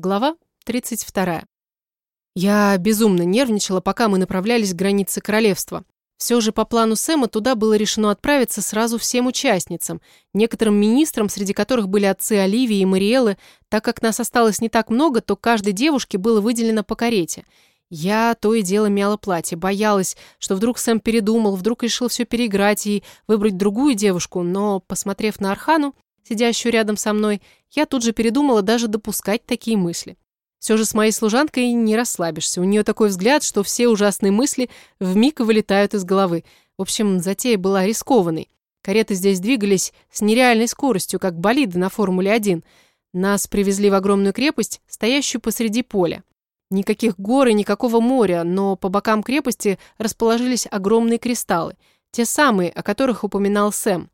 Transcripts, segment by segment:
Глава 32. Я безумно нервничала, пока мы направлялись к границе королевства. Все же по плану Сэма туда было решено отправиться сразу всем участницам, некоторым министрам, среди которых были отцы Оливии и Мариэлы, так как нас осталось не так много, то каждой девушке было выделено по карете. Я то и дело мяла платье, боялась, что вдруг Сэм передумал, вдруг решил все переиграть и выбрать другую девушку, но, посмотрев на Архану, сидящую рядом со мной, я тут же передумала даже допускать такие мысли. Все же с моей служанкой не расслабишься. У нее такой взгляд, что все ужасные мысли вмиг вылетают из головы. В общем, затея была рискованной. Кареты здесь двигались с нереальной скоростью, как болиды на Формуле-1. Нас привезли в огромную крепость, стоящую посреди поля. Никаких гор и никакого моря, но по бокам крепости расположились огромные кристаллы. Те самые, о которых упоминал Сэм.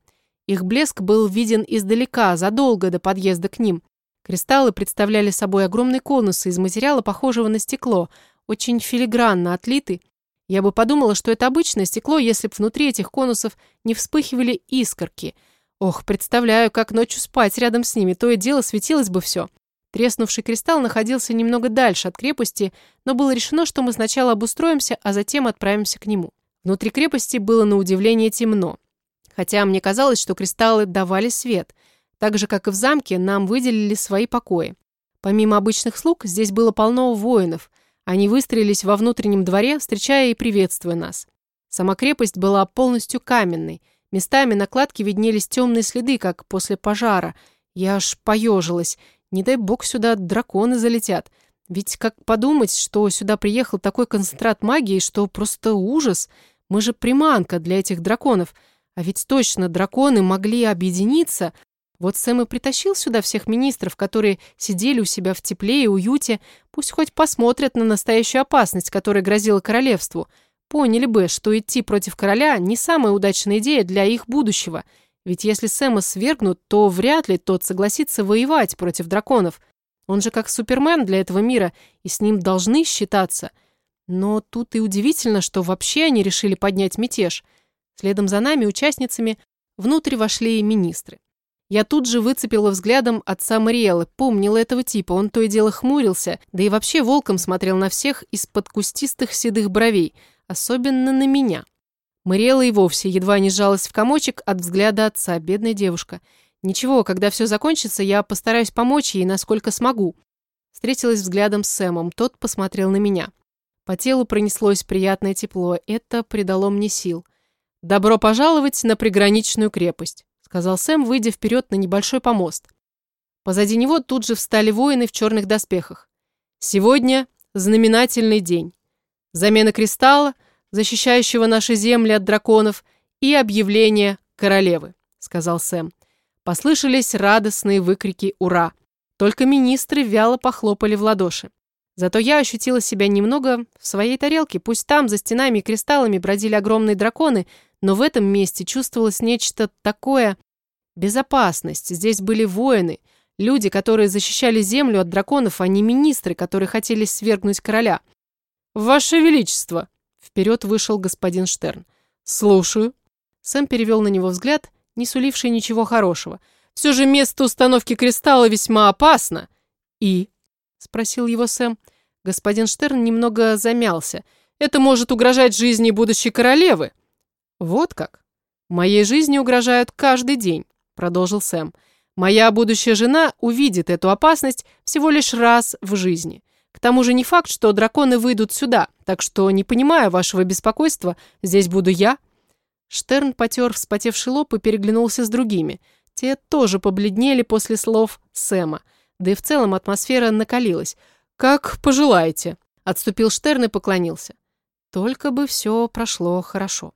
Их блеск был виден издалека, задолго до подъезда к ним. Кристаллы представляли собой огромные конусы из материала, похожего на стекло, очень филигранно отлиты. Я бы подумала, что это обычное стекло, если бы внутри этих конусов не вспыхивали искорки. Ох, представляю, как ночью спать рядом с ними, то и дело светилось бы все. Треснувший кристалл находился немного дальше от крепости, но было решено, что мы сначала обустроимся, а затем отправимся к нему. Внутри крепости было на удивление темно. Хотя мне казалось, что кристаллы давали свет. Так же, как и в замке, нам выделили свои покои. Помимо обычных слуг, здесь было полно воинов. Они выстроились во внутреннем дворе, встречая и приветствуя нас. Сама крепость была полностью каменной. Местами на кладке виднелись темные следы, как после пожара. Я аж поежилась. Не дай бог сюда драконы залетят. Ведь как подумать, что сюда приехал такой концентрат магии, что просто ужас. Мы же приманка для этих драконов. А ведь точно драконы могли объединиться. Вот Сэм и притащил сюда всех министров, которые сидели у себя в тепле и уюте. Пусть хоть посмотрят на настоящую опасность, которая грозила королевству. Поняли бы, что идти против короля не самая удачная идея для их будущего. Ведь если Сэма свергнут, то вряд ли тот согласится воевать против драконов. Он же как Супермен для этого мира, и с ним должны считаться. Но тут и удивительно, что вообще они решили поднять мятеж – Следом за нами, участницами, внутрь вошли и министры. Я тут же выцепила взглядом отца Мариэлы, помнила этого типа, он то и дело хмурился, да и вообще волком смотрел на всех из-под кустистых седых бровей, особенно на меня. Мариэла и вовсе едва не сжалась в комочек от взгляда отца, бедная девушка. Ничего, когда все закончится, я постараюсь помочь ей, насколько смогу. Встретилась взглядом с Сэмом, тот посмотрел на меня. По телу пронеслось приятное тепло, это придало мне сил. «Добро пожаловать на приграничную крепость», сказал Сэм, выйдя вперед на небольшой помост. Позади него тут же встали воины в черных доспехах. «Сегодня знаменательный день. Замена кристалла, защищающего наши земли от драконов, и объявление королевы», сказал Сэм. Послышались радостные выкрики «Ура!». Только министры вяло похлопали в ладоши. Зато я ощутила себя немного в своей тарелке. Пусть там, за стенами и кристаллами, бродили огромные драконы, но в этом месте чувствовалось нечто такое... Безопасность. Здесь были воины, люди, которые защищали землю от драконов, а не министры, которые хотели свергнуть короля. «Ваше Величество!» Вперед вышел господин Штерн. «Слушаю». Сэм перевел на него взгляд, не суливший ничего хорошего. «Все же место установки кристалла весьма опасно». «И?» — спросил его Сэм. Господин Штерн немного замялся. «Это может угрожать жизни будущей королевы». «Вот как? Моей жизни угрожают каждый день», — продолжил Сэм. «Моя будущая жена увидит эту опасность всего лишь раз в жизни. К тому же не факт, что драконы выйдут сюда, так что, не понимая вашего беспокойства, здесь буду я». Штерн потер вспотевший лоб и переглянулся с другими. Те тоже побледнели после слов Сэма. Да и в целом атмосфера накалилась. «Как пожелаете», — отступил Штерн и поклонился. «Только бы все прошло хорошо».